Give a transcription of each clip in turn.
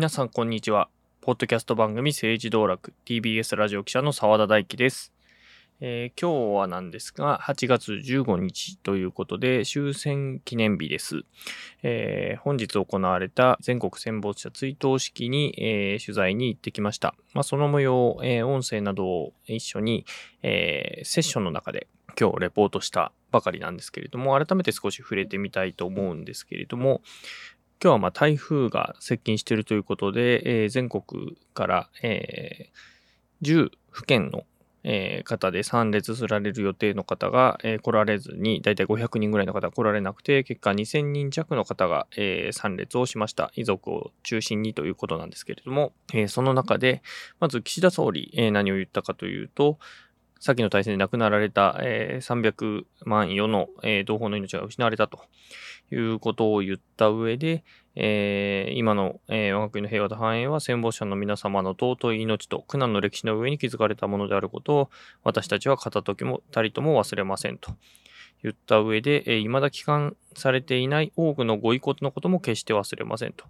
皆さん、こんにちは。ポッドキャスト番組政治道楽 TBS ラジオ記者の澤田大樹です。えー、今日はなんですが、8月15日ということで、終戦記念日です。えー、本日行われた全国戦没者追悼式に、えー、取材に行ってきました。まあ、その模様、え音声などを一緒に、えセッションの中で今日レポートしたばかりなんですけれども、改めて少し触れてみたいと思うんですけれども、今日はま台風が接近しているということで、えー、全国から、えー、10府県の、えー、方で参列すられる予定の方が、え来られずに、だいたい500人ぐらいの方が来られなくて、結果2000人弱の方が、え参列をしました。遺族を中心にということなんですけれども、えその中で、まず岸田総理、え何を言ったかというと、先の大戦で亡くなられた、えー、300万余の、えー、同胞の命が失われたということを言った上で、えー、今の、えー、我が国の平和と繁栄は戦没者の皆様の尊い命と苦難の歴史の上に築かれたものであることを私たちは片時もたりとも忘れませんと。言った上で、えー、未だ帰還されていない多くのご遺骨のことも決して忘れませんと。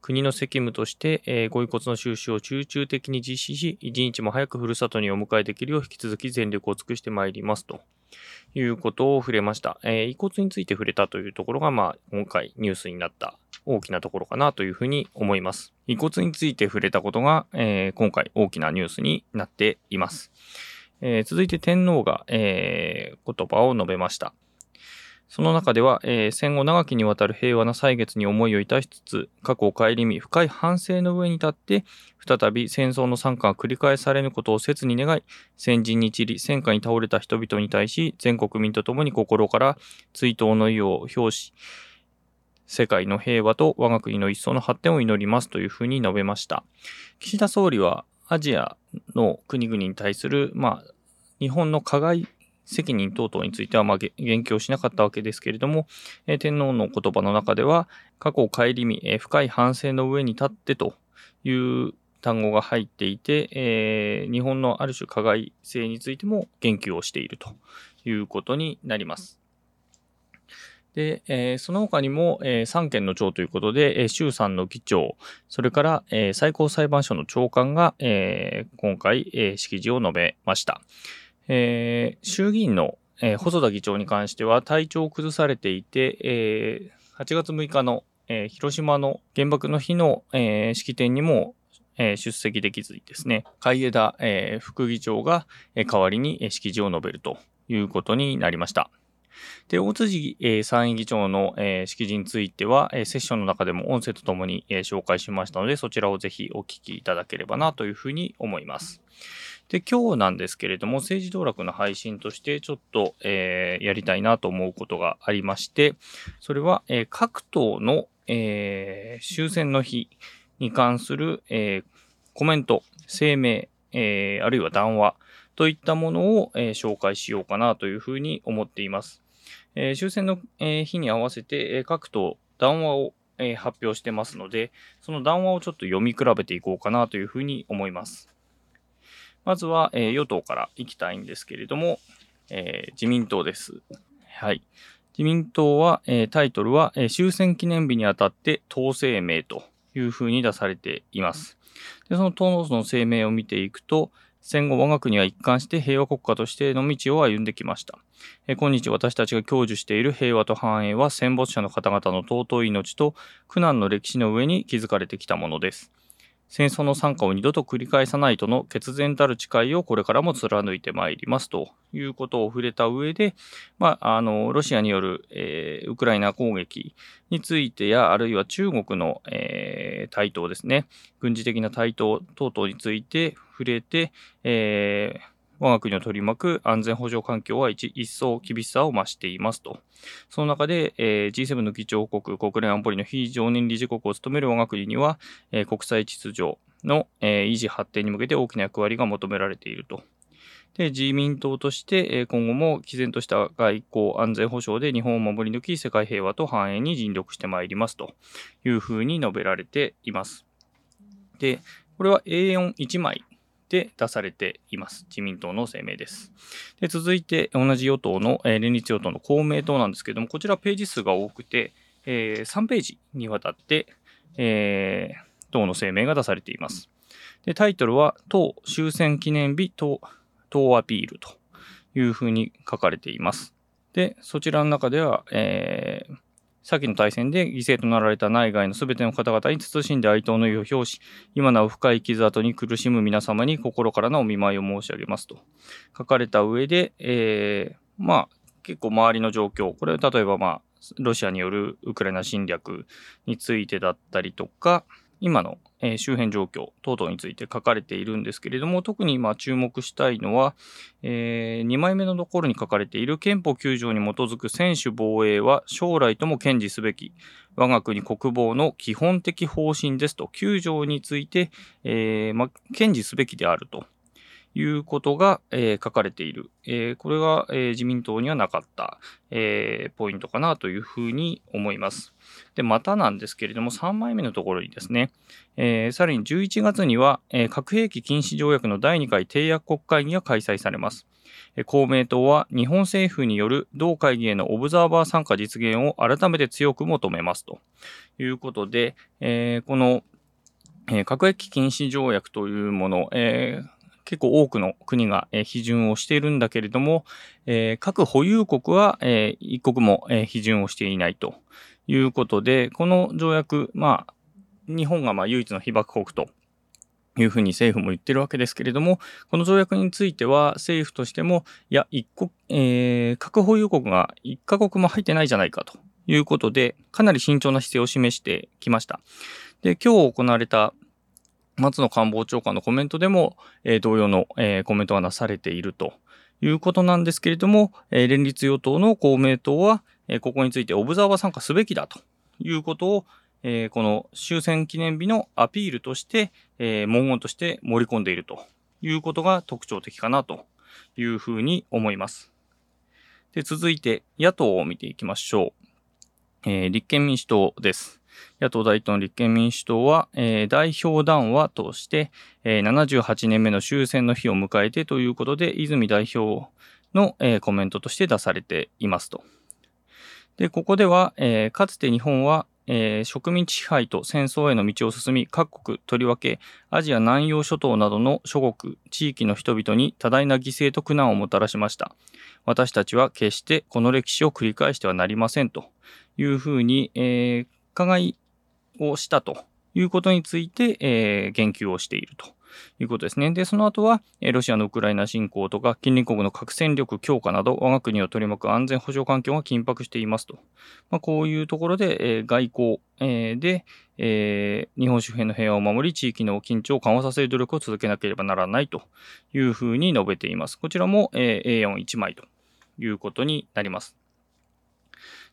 国の責務として、えー、ご遺骨の収集を集中的に実施し、一日も早くふるさとにお迎えできるよう引き続き全力を尽くしてまいりますということを触れました。えー、遺骨について触れたというところが、まあ、今回ニュースになった大きなところかなというふうに思います。遺骨について触れたことが、えー、今回大きなニュースになっています。えー、続いて天皇が、えー、言葉を述べました。その中では、えー、戦後長きにわたる平和な歳月に思いをいたしつつ、過去を顧み、深い反省の上に立って、再び戦争の惨禍が繰り返されぬことを切に願い、先人に散り、戦火に倒れた人々に対し、全国民と共に心から追悼の意を表し、世界の平和と我が国の一層の発展を祈りますというふうに述べました。岸田総理はアジアの国々に対する、まあ、日本の加害責任等々については、まあ、言及しなかったわけですけれども、えー、天皇の言葉の中では、過去を顧み、えー、深い反省の上に立ってという単語が入っていて、えー、日本のある種加害性についても言及をしているということになります。で、えー、その他にも、えー、3件の長ということで、えー、衆参の議長、それから、えー、最高裁判所の長官が、えー、今回、え、式辞を述べました。えー、衆議院の、えー、細田議長に関しては体調を崩されていて、えー、8月6日の、えー、広島の原爆の日の、えー、式典にも、えー、出席できずにですね、海江田、えー、副議長が、えー、代わりに、式辞を述べるということになりました。で、大辻、えー、参院議長の、えー、式辞については、えー、セッションの中でも音声とともに、え、紹介しましたので、そちらをぜひお聞きいただければなというふうに思います。で、今日なんですけれども、政治道楽の配信としてちょっと、えー、やりたいなと思うことがありまして、それは、えー、各党の、えー、終戦の日に関する、えー、コメント、声明、えー、あるいは談話といったものを、えー、紹介しようかなというふうに思っています。えー、終戦の、えー、日に合わせて、えー、各党談話を、え、発表してますので、その談話をちょっと読み比べていこうかなというふうに思います。まずは、えー、与党から行きたいんですけれども、えー、自民党です。はい。自民党は、えー、タイトルは、えー、終戦記念日にあたって党声明というふうに出されています。でその党の声明を見ていくと、戦後我が国は一貫して平和国家としての道を歩んできました。え今日私たちが享受している平和と繁栄は戦没者の方々の尊い命と苦難の歴史の上に築かれてきたものです。戦争の惨禍を二度と繰り返さないとの決然たる誓いをこれからも貫いてまいりますということを触れた上で、まあ、あの、ロシアによる、えー、ウクライナ攻撃についてや、あるいは中国の、えー、台頭ですね、軍事的な台頭等々について触れて、えー我が国を取り巻く安全保障環境は一一層厳しさを増していますと。その中で、えー、G7 の議長国、国連安保理の非常任理事国を務める我が国には、えー、国際秩序の、えー、維持発展に向けて大きな役割が求められていると。で、自民党として、え今後も毅然とした外交安全保障で日本を守り抜き世界平和と繁栄に尽力してまいりますというふうに述べられています。で、これは A41 枚で出されています。自民党の声明です。で続いて、同じ与党の、えー、連立与党の公明党なんですけれども、こちらページ数が多くて、えー、3ページにわたって、えー、党の声明が出されています。でタイトルは、党終戦記念日党党アピールというふうに書かれています。で、そちらの中では、えー、先の大戦で犠牲となられた内外のすべての方々に慎んで哀悼の意を表し、今なお深い傷跡に苦しむ皆様に心からのお見舞いを申し上げますと。書かれた上で、えー、まあ、結構周りの状況、これは例えばまあ、ロシアによるウクライナ侵略についてだったりとか、今の、え周辺状況等々について書かれているんですけれども、特に今注目したいのは、え、2枚目のところに書かれている憲法9条に基づく専守防衛は将来とも堅持すべき我が国国防の基本的方針ですと、9条について、え、ま、堅持すべきであると。いうことが、えー、書かれている。えー、これが、えー、自民党にはなかった、えポイントかなというふうに思います。で、またなんですけれども、3枚目のところにですね、えさらに11月には、え核兵器禁止条約の第2回締約国会議が開催されます。公明党は日本政府による同会議へのオブザーバー参加実現を改めて強く求めますということで、えこの核兵器禁止条約というもの、えー、結構多くの国が、え批准をしているんだけれども、え各保有国は、え一国も、え批准をしていないということで、この条約、まあ、日本がまあ唯一の被爆国というふうに政府も言ってるわけですけれども、この条約については政府としても、いや、一国、えー、核保有国が一カ国も入ってないじゃないかということで、かなり慎重な姿勢を示してきました。で、今日行われた松野官房長官のコメントでも、えー、同様の、えー、コメントがなされているということなんですけれども、えー、連立与党の公明党は、えー、ここについてオブザーバー参加すべきだということを、えー、この終戦記念日のアピールとして、えー、文言として盛り込んでいるということが特徴的かなというふうに思います。で続いて野党を見ていきましょう。えー、立憲民主党です。野党第一党の立憲民主党は、えー、代表談話として、えー、78年目の終戦の日を迎えてということで、泉代表の、えー、コメントとして出されていますと。で、ここでは、えー、かつて日本は、えー、植民地支配と戦争への道を進み、各国、とりわけアジア南洋諸島などの諸国、地域の人々に多大な犠牲と苦難をもたらしました。私たちは決してこの歴史を繰り返してはなりませんというふうに、えー、加害をしたということについて、えー、言及をしているということですね。で、その後は、ロシアのウクライナ侵攻とか、近隣国の核戦力強化など、我が国を取り巻く安全保障環境が緊迫していますと。まあ、こういうところで、えー、外交、えー、で、えー、日本周辺の平和を守り、地域の緊張を緩和させる努力を続けなければならないというふうに述べています。こちらも、え A41 枚ということになります。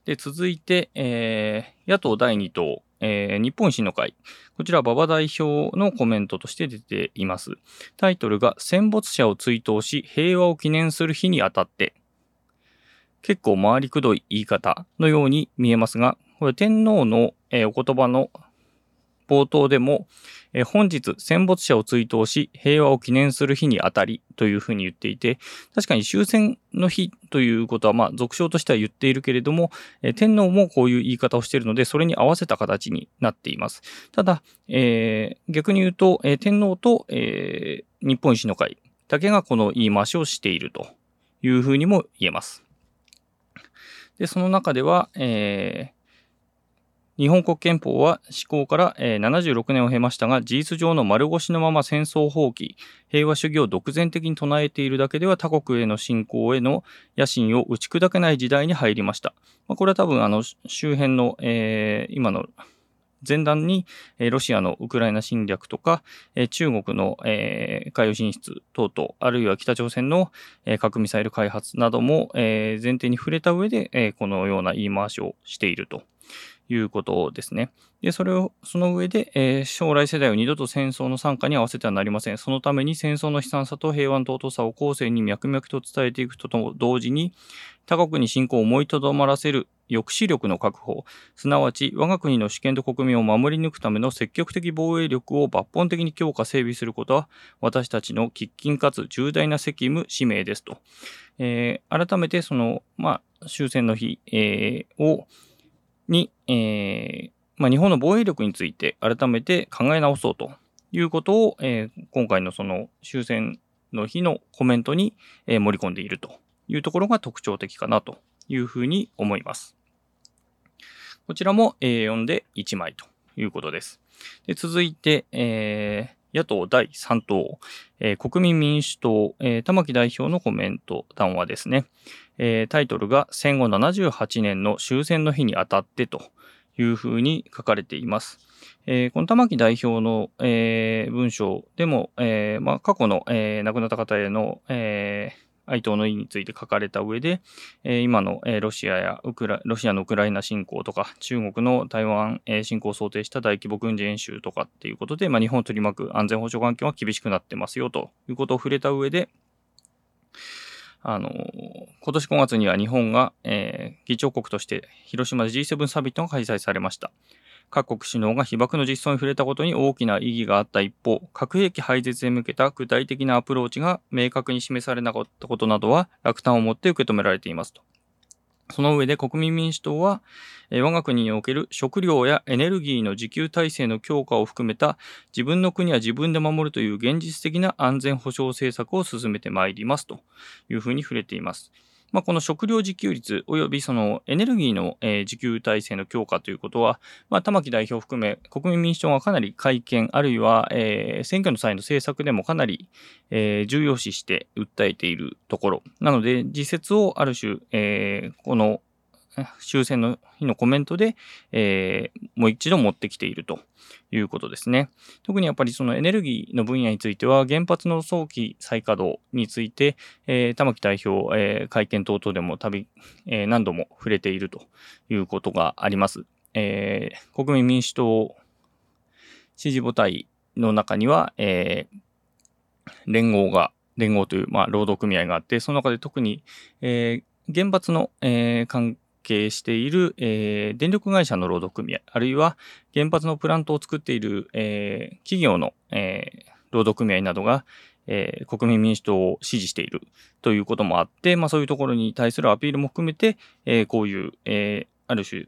で、続いて、えー、野党第2党、えー、日本維新の会。こちら、馬場代表のコメントとして出ています。タイトルが、戦没者を追悼し、平和を記念する日にあたって。結構回りくどい言い方のように見えますが、これ天皇の、えー、お言葉の冒頭でも、え本日戦没者を追悼し平和を記念する日にあたりというふうに言っていて、確かに終戦の日ということは、まあ、俗称としては言っているけれども、え天皇もこういう言い方をしているので、それに合わせた形になっています。ただ、えー、逆に言うと、え天皇と、えー、日本維新の会だけがこの言い回しをしているというふうにも言えます。で、その中では、えー日本国憲法は施行から76年を経ましたが、事実上の丸腰のまま戦争放棄、平和主義を独善的に唱えているだけでは他国への侵攻への野心を打ち砕けない時代に入りました。ま、これは多分あの周辺の、えー、今の前段に、ロシアのウクライナ侵略とか、中国の、海洋進出等々、あるいは北朝鮮の、核ミサイル開発なども、前提に触れた上で、このような言い回しをしているということですね。で、それを、その上で、えー、将来世代を二度と戦争の参加に合わせてはなりません。そのために戦争の悲惨さと平和の尊さを後世に脈々と伝えていくとと同時に、他国に侵攻を思いとどまらせる抑止力の確保、すなわち我が国の主権と国民を守り抜くための積極的防衛力を抜本的に強化整備することは、私たちの喫緊かつ重大な責務、使命ですと。えー、改めてその、まあ、終戦の日、えー、を、に、えー、まあ、日本の防衛力について改めて考え直そうということを、えー、今回のその終戦の日のコメントに、えー、盛り込んでいるというところが特徴的かなというふうに思います。こちらも A4 で1枚ということです。で続いて、えー、野党第3党、えー、国民民主党、えー、玉木代表のコメント談話ですね。えー、タイトルが戦後78年の終戦の日にあたってというふうに書かれています。えー、この玉木代表の、えー、文章でも、えーまあ、過去の、えー、亡くなった方への、えー、哀悼の意について書かれた上で、えー、今の、えー、ロシアやウクラロシアのウクライナ侵攻とか、中国の台湾、えー、侵攻を想定した大規模軍事演習とかっていうことで、まあ、日本を取り巻く安全保障環境は厳しくなってますよということを触れた上で、あの、今年5月には日本が、えー、議長国として広島で G7 サミットが開催されました。各国首脳が被爆の実装に触れたことに大きな意義があった一方、核兵器廃絶へ向けた具体的なアプローチが明確に示されなかったことなどは落胆を持って受け止められていますと。その上で国民民主党は、我が国における食料やエネルギーの自給体制の強化を含めた自分の国は自分で守るという現実的な安全保障政策を進めてまいりますというふうに触れています。まあ、この食料自給率及びそのエネルギーの、えー、自給体制の強化ということは、まあ、玉木代表含め国民民主党がかなり会見、あるいは、えー、選挙の際の政策でもかなり、えー、重要視して訴えているところ。なので、自説をある種、えー、この終戦の日のコメントで、えー、もう一度持ってきているということですね。特にやっぱりそのエネルギーの分野については、原発の早期再稼働について、えー、玉木代表、えー、会見等々でもたび、えー、何度も触れているということがあります。えー、国民民主党支持母体の中には、えー、連合が、連合という、まあ、労働組合があって、その中で特に、えー、原発の、えー、関係している、えー、電力会社の労働組合、あるいは原発のプラントを作っている、えー、企業の、えー、労働組合などが、え、国民民主党を支持しているということもあって、まあ、そういうところに対するアピールも含めて、え、こういう、え、ある種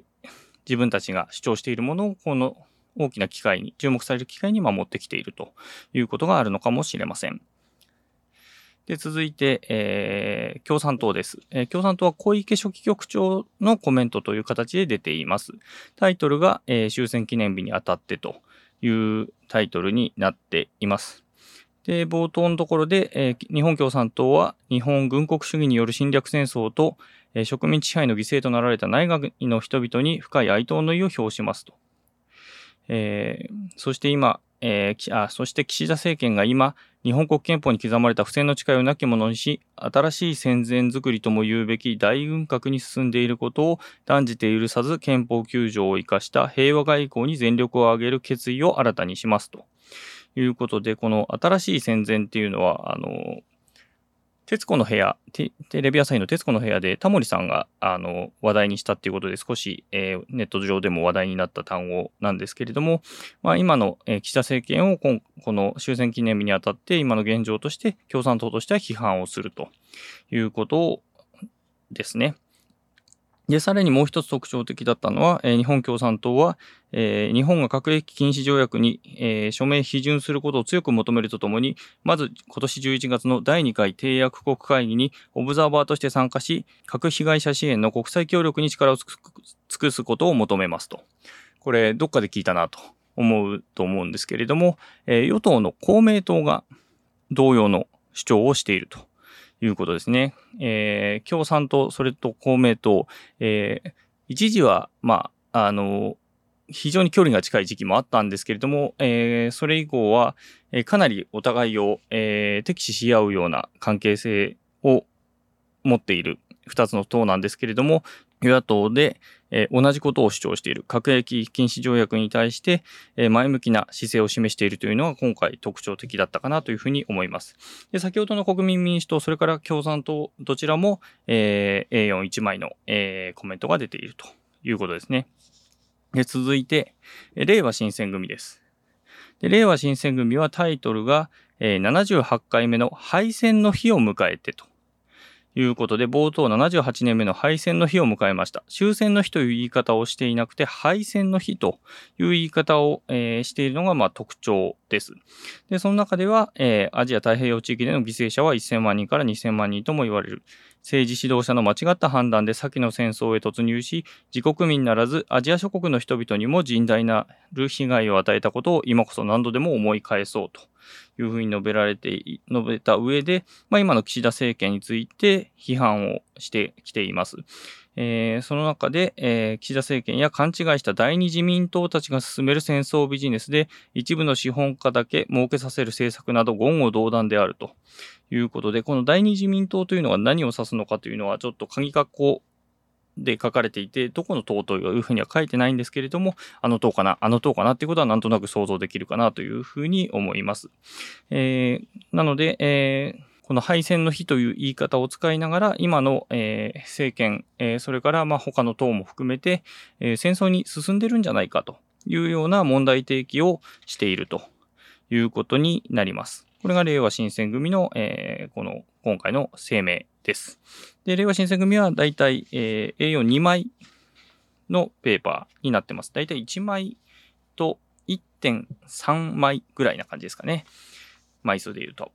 自分たちが主張しているものをこの大きな機会に、注目される機会に守ってきているということがあるのかもしれません。で、続いて、えー、共産党です、えー、共産党は小池書記局長のコメントという形で出ています。タイトルが、えー、終戦記念日にあたってというタイトルになっています。で、冒頭のところで、えー、日本共産党は日本軍国主義による侵略戦争と、えー、植民地支配の犠牲となられた内外の人々に深い哀悼の意を表しますと。えー、そして今、えー、あそして岸田政権が今、日本国憲法に刻まれた不正の誓いをなきものにし、新しい戦前づくりとも言うべき大軍拡に進んでいることを断じて許さず、憲法9条を生かした平和外交に全力を挙げる決意を新たにしますと。いうことで、この新しい戦前っていうのは、あの、徹子の部屋、テレビ朝日の徹子の部屋でタモリさんがあの話題にしたということで少し、えー、ネット上でも話題になった単語なんですけれども、まあ、今の、えー、岸田政権をこの終戦記念日にあたって今の現状として共産党としては批判をするということですね。で、さらにもう一つ特徴的だったのは、えー、日本共産党は、えー、日本が核兵器禁止条約に、えー、署名批准することを強く求めるとともに、まず今年11月の第2回締約国会議にオブザーバーとして参加し、核被害者支援の国際協力に力を尽くすことを求めますと。これ、どっかで聞いたなと思うと思うんですけれども、え、与党の公明党が同様の主張をしていると。いうことですね。えー、共産党、それと公明党、えー、一時は、まあ、あの、非常に距離が近い時期もあったんですけれども、えー、それ以降は、えー、かなりお互いを、えー、敵視し合うような関係性を持っている2つの党なんですけれども、与野党で、え、同じことを主張している核兵器禁止条約に対して、え、前向きな姿勢を示しているというのが今回特徴的だったかなというふうに思います。で先ほどの国民民主党、それから共産党、どちらも、えー、A41 枚の、え、コメントが出ているということですね。で続いて、令和新選組です。で令和新選組はタイトルが、えー、78回目の敗戦の日を迎えてとということで、冒頭78年目の敗戦の日を迎えました。終戦の日という言い方をしていなくて、敗戦の日という言い方を、えー、しているのが、まあ、特徴です。で、その中では、えー、アジア太平洋地域での犠牲者は1000万人から2000万人とも言われる。政治指導者の間違った判断で先の戦争へ突入し、自国民ならずアジア諸国の人々にも甚大なる被害を与えたことを今こそ何度でも思い返そうというふうに述べられて、述べた上で、まあ、今の岸田政権について批判をしてきています。えー、その中で、えー、岸田政権や勘違いした第二自民党たちが進める戦争ビジネスで一部の資本家だけ儲けさせる政策など言語道断であるということで、この第二自民党というのは何を指すのかというのはちょっと鍵括弧で書かれていて、どこの党というふうには書いてないんですけれども、あの党かな、あの党かなっていうことはなんとなく想像できるかなというふうに思います。えー、なので、えーこの敗戦の日という言い方を使いながら、今の、えー、政権、えー、それからまあ他の党も含めて、えー、戦争に進んでるんじゃないかというような問題提起をしているということになります。これが令和新選組の、えー、この今回の声明です。で、令和新選組はだいたい、えー、A42 枚のペーパーになってます。だいたい1枚と1.3枚ぐらいな感じですかね。枚数で言うと。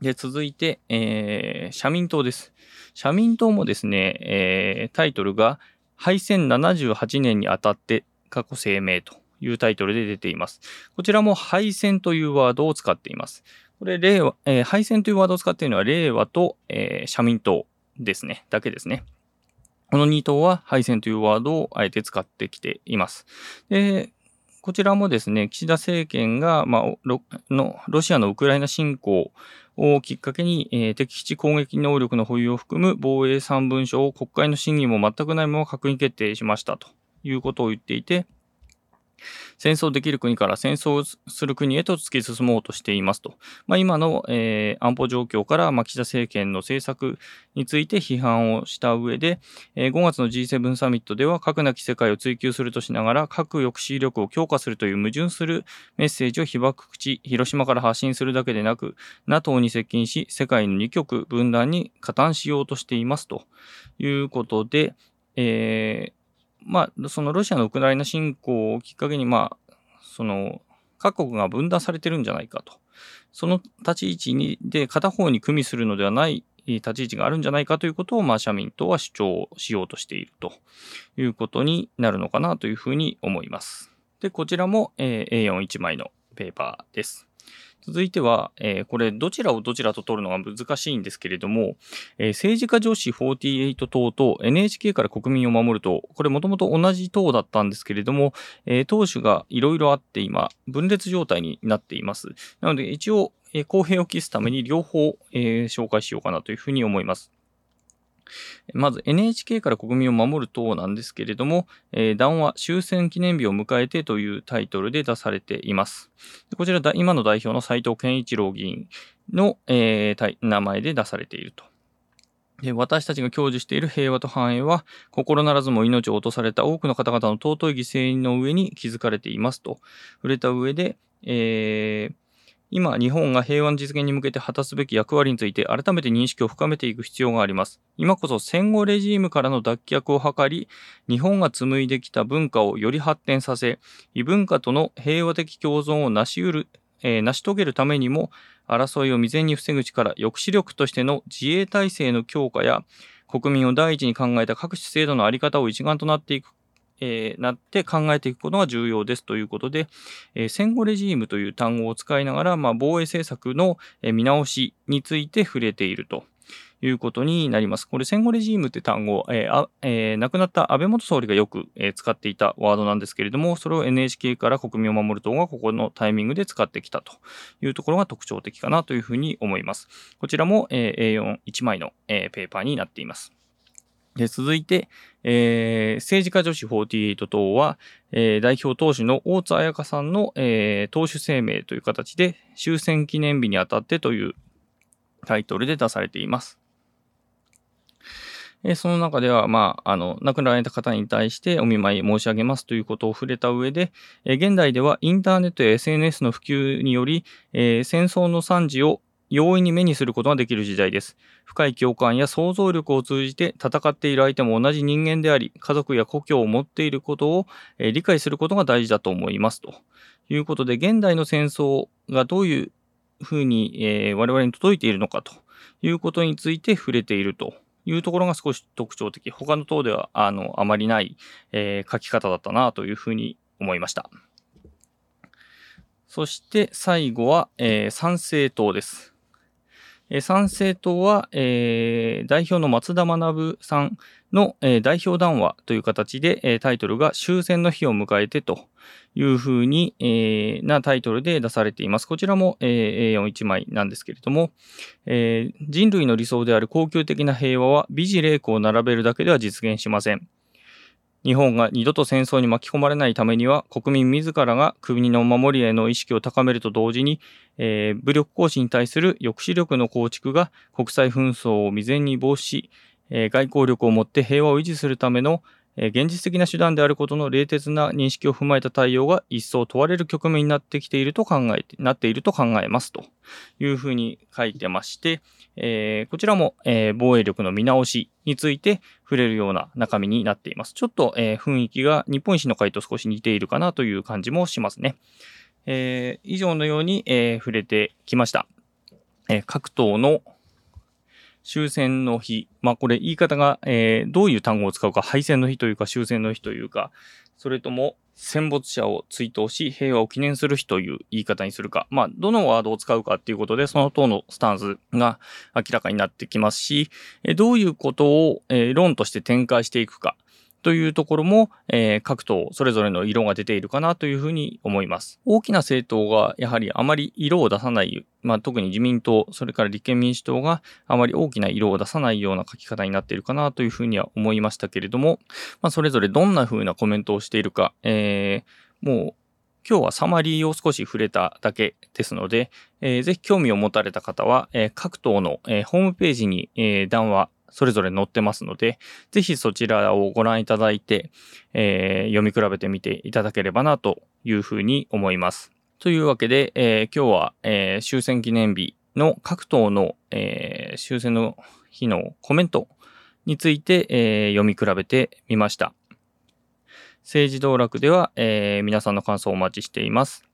で、続いて、えー、社民党です。社民党もですね、えー、タイトルが、敗戦78年にあたって過去声明というタイトルで出ています。こちらも敗戦というワードを使っています。これ、令和、えー、敗戦というワードを使っているのは、令和と、えー、社民党ですね、だけですね。この2党は敗戦というワードをあえて使ってきています。で、こちらもですね、岸田政権が、まあ、ロのロシアのウクライナ侵攻をきっかけに、えー、敵基地攻撃能力の保有を含む防衛3文書を国会の審議も全くないまま閣議決定しましたということを言っていて、戦争できる国から戦争する国へと突き進もうとしていますと。まあ、今の、えー、安保状況から、まあ、岸田政権の政策について批判をした上で、えー、5月の G7 サミットでは核なき世界を追求するとしながら核抑止力を強化するという矛盾するメッセージを被爆地、広島から発信するだけでなく、NATO に接近し、世界の二極分断に加担しようとしていますということで、えーまあ、そのロシアのウクライナ侵攻をきっかけに、まあ、その、各国が分断されてるんじゃないかと。その立ち位置に、で、片方に組みするのではない立ち位置があるんじゃないかということを、まあ、社民党は主張しようとしているということになるのかなというふうに思います。で、こちらも、えー、A41 枚のペーパーです。続いては、えー、これどちらをどちらと取るのが難しいんですけれども、えー、政治家女子48党と NHK から国民を守る党、これもともと同じ党だったんですけれども、えー、党首がいろいろあって今、分裂状態になっています。なので一応、え、公平を期すために両方、えー、紹介しようかなというふうに思います。まず NHK から国民を守る党なんですけれども、えー、談話終戦記念日を迎えてというタイトルで出されています。こちら今の代表の斉藤健一郎議員の、えー、名前で出されていると。私たちが享受している平和と繁栄は、心ならずも命を落とされた多くの方々の尊い犠牲の上に築かれていますと触れた上で、えー今、日本が平和の実現に向けて果たすべき役割について改めて認識を深めていく必要があります。今こそ戦後レジームからの脱却を図り、日本が紡いできた文化をより発展させ、異文化との平和的共存を成し得る、えー、成し遂げるためにも、争いを未然に防ぐ力、抑止力としての自衛体制の強化や、国民を第一に考えた各種制度のあり方を一丸となっていくえー、なって考えていくことが重要ですということで、えー、戦後レジームという単語を使いながら、まあ、防衛政策の見直しについて触れていると。いうことになります。これ戦後レジームって単語、えーあえー、亡くなった安倍元総理がよく、え、使っていたワードなんですけれども、それを NHK から国民を守る党がここのタイミングで使ってきたというところが特徴的かなというふうに思います。こちらも、えー、A41 枚の、えー、ペーパーになっています。で、続いて、えー、政治家女子48党は、えー、代表党首の大津彩香さんの、えー、党首声明という形で終戦記念日にあたってというタイトルで出されています。えー、その中では、まあ、あの、亡くなられた方に対してお見舞い申し上げますということを触れた上で、えー、現代ではインターネットや SNS の普及により、えー、戦争の惨事を容易に目にすることができる時代です。深い共感や想像力を通じて戦っている相手も同じ人間であり、家族や故郷を持っていることを、え理解することが大事だと思います。ということで、現代の戦争がどういうふうに、えー我々に届いているのかということについて触れているというところが少し特徴的。他の党ではあのあまりない、えー書き方だったなというふうに思いました。そして最後は、えー参政党です。え参政党は、えー代表の松田学さんの、えー代表談話という形で、えータイトルが終戦の日を迎えてというふうに、えーなタイトルで出されています。こちらも、えー A41 枚なんですけれども、えー人類の理想である恒久的な平和は美辞麗句を並べるだけでは実現しません。日本が二度と戦争に巻き込まれないためには、国民自らが国の守りへの意識を高めると同時に、えー武力行使に対する抑止力の構築が国際紛争を未然に防止し、えー外交力を持って平和を維持するための、現実的な手段であることの冷徹な認識を踏まえた対応が一層問われる局面になってきていると考えて、なっていると考えますというふうに書いてまして、えーこちらも、えー防衛力の見直しについて触れるような中身になっています。ちょっと、えー雰囲気が日本維新の会と少し似ているかなという感じもしますね。え以上のように、え触れてきました。え各党の終戦の日。まあこれ言い方が、えーどういう単語を使うか、敗戦の日というか終戦の日というか、それとも戦没者を追悼し平和を記念する日という言い方にするか、まあどのワードを使うかっていうことで、その党のスタンスが明らかになってきますし、どういうことを、え論として展開していくかというところも、えー各党それぞれの色が出ているかなというふうに思います。大きな政党がやはりあまり色を出さない、まあ、特に自民党、それから立憲民主党があまり大きな色を出さないような書き方になっているかなというふうには思いましたけれども、まあ、それぞれどんなふうなコメントをしているか、えーもう今日はサマリーを少し触れただけですので、えーぜひ興味を持たれた方は、えー各党の、えーホームページに、えー談話、それぞれ載ってますので、ぜひそちらをご覧いただいて、えー読み比べてみていただければなというふうに思います。というわけで、えー今日は、えー終戦記念日の各党の、え終戦の日のコメントについて、え読み比べてみました。政治道楽では、え皆さんの感想をお待ちしています。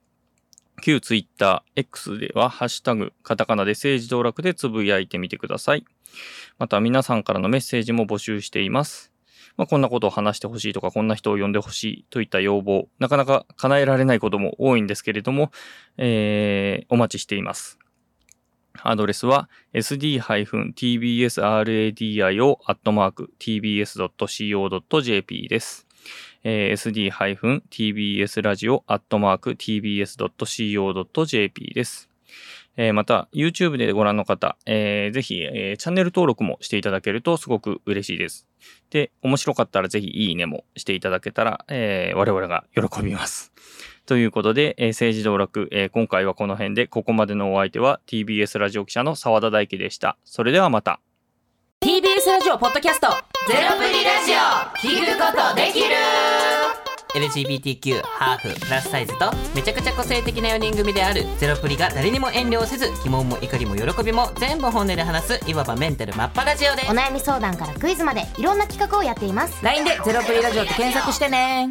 旧ツイッター X では、ハッシュタグ、カタカナで政治道楽でつぶやいてみてください。また皆さんからのメッセージも募集しています。まあ、こんなことを話してほしいとか、こんな人を呼んでほしいといった要望、なかなか叶えられないことも多いんですけれども、えーお待ちしています。アドレスは sd-tbsradio.tbs.co.jp です。えー sd-tbsradio.tbs.co.jp です。えーまた、YouTube でご覧の方、えーぜひ、えーチャンネル登録もしていただけるとすごく嬉しいです。で、面白かったらぜひいいねもしていただけたら、えー我々が喜びます。ということで、えー政治道楽、えー今回はこの辺で、ここまでのお相手は TBS ラジオ記者の澤田大樹でした。それではまた。TBS ラジオポッドキャスト。ゼロプリラジオ。聞くことできる。LGBTQ ハーフプラスサイズとめちゃくちゃ個性的な4人組である。ゼロプリが誰にも遠慮せず疑問も怒りも喜びも全部本音で話すいわばメンタルマッパラジオです。お悩み相談からクイズまでいろんな企画をやっています。LINE でゼロプリラジオって検索してね